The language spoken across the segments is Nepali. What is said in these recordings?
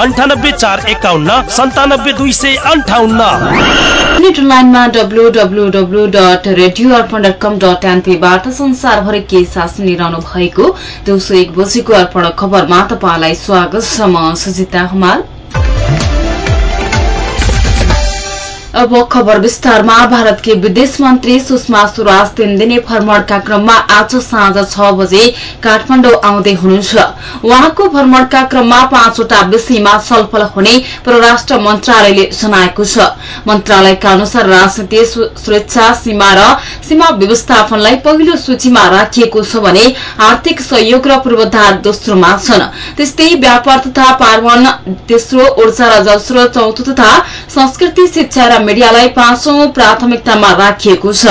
अन्ठानब्बे चार एकाउन्न सन्तानब्बे दुई सय संसारभरि के साथ सुनिरहनु भएको दिउँसो एक बजेको अर्पण खबरमा तपाईँलाई स्वागत छ म सुजिता हुमाल। अब खबर विस्तारमा। भारतकी विदेश मन्त्री सुषमा स्वराज तीन दिने भ्रमणका क्रममा आज साँझ छ बजे काठमाडौँ आउँदै हुनुहुन्छ। उहाँको भ्रमणका क्रममा पाँचवटा विषयमा छलफल हुने परराष्ट्र मन्त्रालयले जनाएको छ। मन्त्रालयका अनुसार राजनीति सुरक्षा सीमा र सीमा व्यवस्थापनलाई पहिलो सूचीमा राखिएको छ भने आर्थिक सहयोग र पूर्वाधार दोस्रोमा छन्। त्यस्तै व्यापार तथा पार्वन तेस्रो ऊर्जा र जलस्रोत चौथो तथा संस्कृति शिक्षा र मीडियालाई पाँचौं प्राथमिकतामा राखिएको छ।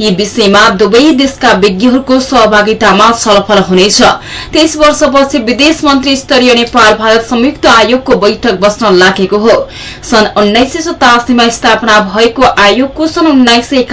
यी विषयमा दुवै देशका विज्ञहरूको सहभागितामा छलफल हुनेछ। तेइस वर्षपछि विदेश मन्त्री स्तरीय नेपाल भारत संयुक्त आयोगको बैठक बस्न लागेको हो। सन् उन्नाइस सय स्थापना भएको आयोगको सन् उन्नाइस सय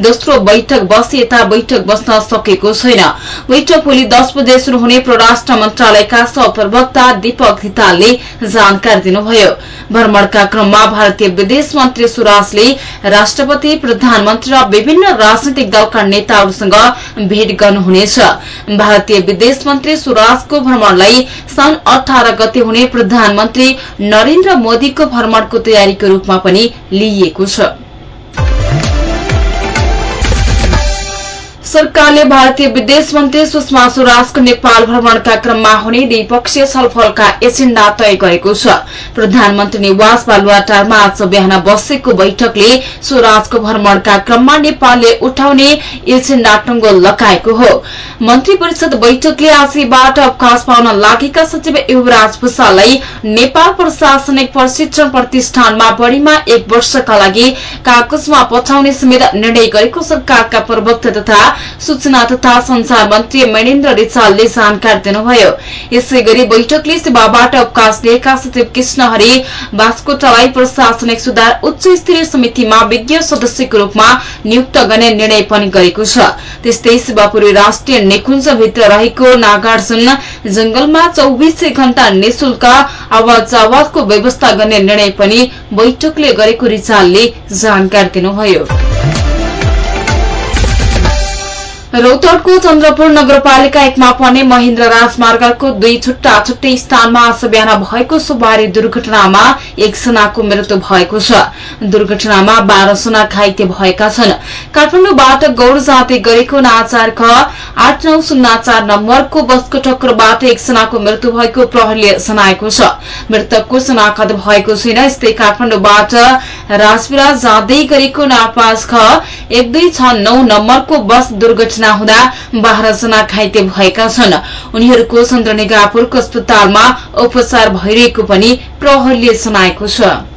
दोस्रो बैठक बसे यता बैठक बस्न सकेको छैन। बैठक भोलि दस बजे शुरू हुने परराष्ट्र मन्त्रालयका सहप्रवक्ता दीपक धितालले जानकारी दिनुभयो। भ्रमणका क्रममा भारतीय विदेश मन्त्री सुराजले राष्ट्रपति प्रधानमन्त्री र विभिन्न राजनैतिक दलका नेताहरूसँग भेट गर्नुहुनेछ। भारतीय विदेश मन्त्री सुराजको भ्रमणलाई सन् अठार गते हुने प्रधानमन्त्री नरेन्द्र मोदीको भ्रमणको तयारीको रूपमा पनि लिइएको छ। सरकारले भारतीय विदेश मन्त्री सुषमा स्वराजको नेपाल भ्रमणका क्रममा हुने द्विपक्षीय छलफलका एजेण्डा तय गरेको छ। प्रधानमन्त्री निवास बालुवाटारमा आज बिहान बसेको बैठकले स्वराजको भ्रमणका क्रममा नेपालले उठाउने एजेण्डा टुङ्गो लगाएको हो। मन्त्री परिषद बैठकले आजबाट अवकाश पाउन लागेका सचिव युवराज भूषाललाई नेपाल प्रशासनिक प्रशिक्षण प्रतिष्ठानमा बढ़ीमा एक वर्षका लागि कागजमा पठाउने समेत निर्णय गरेको सरकारका प्रवक्ता तथा सूचना तथा संचार मन्त्री मणिन्द्र रिचालले जानकारी दिनुभयो यसै गरी बैठकले सेवाबाट अवकाश लिएका सचिव कृष्ण हरि बास्कोटालाई प्रशासनिक सुधार उच्च स्तरीय समितिमा विज्ञ सदस्यको रूपमा नियुक्त गर्ने निर्णय पनि गरेको छ। त्यस्तै शिवपुरी राष्ट्रिय निकुञ्जभित्र रहेको नागार्जुन जंगलमा चौबिसै घण्टा निशुल्क आवाज जावाजको व्यवस्था गर्ने निर्णय पनि बैठकले गरेको रिचालले जानकारी दिनुभयो रौतडको चन्द्रपुर नगरपालिका एकमा पर्ने महेन्द्र राजमार्गको दुई छुट्टा छुट्टै स्थानमा आज बिहान भएको सुबारी दुर्घटनामा एकजनाको मृत्यु भएको छ। दुर्घटनामा बाह्रजना घाइते भएका छन्। काठमाडौँबाट गौर जाँदै गरेको नाचार ख आठ नौ शून्य चार नम्बरको बसको टक्करबाट एकजनाको मृत्यु भएको प्रहरीले जनाएको छ। मृतकको शनाखत भएको छैन यस्तै काठमाडौँबाट राजविरा जाँदै गरेको नापास ख एक दुई छ नौ नम्बरको बस दुर्घटना दुर्घटना हुँदा बाह्रजना घाइते भएका छन्। उनीहरूको चन्द्रनिगापुरको अस्पतालमा उपचार भइरहेको पनि प्रहरीले जनाएको छ।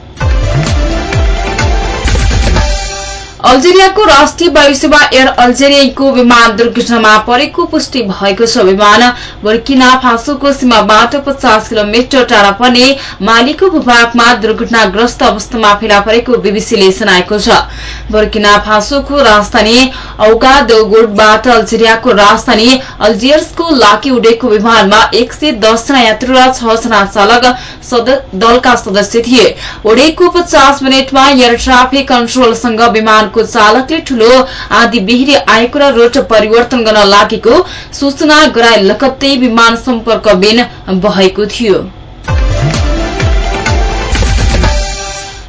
अल्जेरियाको राष्ट्रिय वायु सेवा एयर अल्जेरियाको विमान दुर्घटनामा परेको पुष्टि भएको छ। विमान बर्किना फासोको सीमाबाट पचास किलोमिटर टाढा पर्ने मालिको भूभागमा दुर्घटनाग्रस्त अवस्थामा फेला परेको बीबीसीले जनाएको छ। बर्किना फासोको राजधानी औगा दोगोडबाट अल्जेरियाको राजधानी अल्जियर्सको लागि उडेको विमानमा एक सय दसजना यात्रु र छजना चालक दलका सदस्य थिए। उडेको पचास मिनटमा एयर ट्राफिक कन्ट्रोलसँग विमानको को चालकले ठूलो आदि बिहिरी आएको र रोट परिवर्तन गर्न लागेको सूचना गराए लगत्तै विमान सम्पर्क बिन भएको थियो।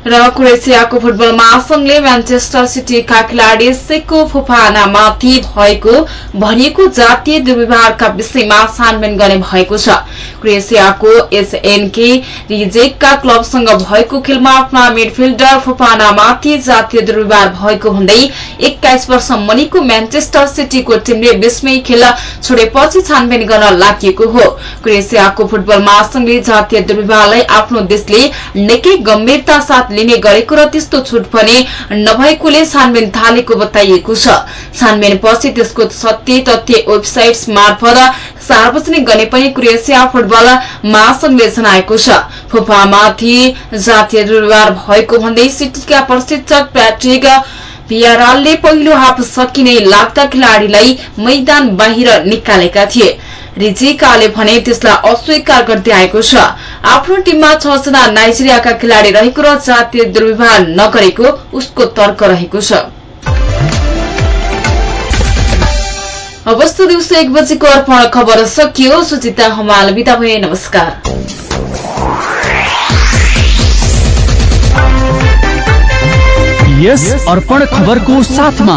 र क्रोएसियाको फुटबल महासंघले म्यान्चेस्टर सिटीका खेलाड़ी सेको फुफानामाथि भएको भनिएको जातीय दुर्व्यवहारका विषयमा छानबिन गर्ने भएको छ। क्रोएसियाको एसएनके रिजेकका क्लबसँग भएको खेलमा आफ्ना मिडफिल्डर फुफानामाथि जातीय दुर्व्यवहार भएको भन्दै एक्काइस वर्ष मुनिको म्यान्चेस्टर सिटीको टीमले विस्मय खेल छोडेपछि छानबिन गर्न लागि हो। क्रोएसियाको फुटबल महासंघले जातीय दुर्व्यवहारलाई आफ्नो देशले निकै गम्भीरता साथ लिने गरेको र त्यस्तो छुट पनि नभएकोले छानबिन थालेको बताइएको छ। छानबिन पछि त्यसको सत्य तथ्य वेबसाइट मार्फत सार्वजनिक गर्ने पनि क्रोएसिया फुटबल महासंघले जनाएको छ। फुफामाथि जातीय दुर्व्यवहार भएको भन्दै सिटीका प्रशिक्षक प्याट्रिक पियारालले पहिलो हाफ सकिने लाग्दा खेलाड़ीलाई मैदान बाहिर निकालेका थिए। रिजिकाले भने त्यसलाई अस्वीकार गर्दै आएको छ। आफ्नो टिममा छजना नाइजेरियाका खेलाड़ी रहेको र जातीय दुर्व्यवहार नगरेको उसको तर्क रहेको छ। अवस्था दिउँसो एक बजेको अर्पण खबर सकियो। सुचिता हमाल बिदा भए नमस्कार। यस अर्पण खबरको साथमा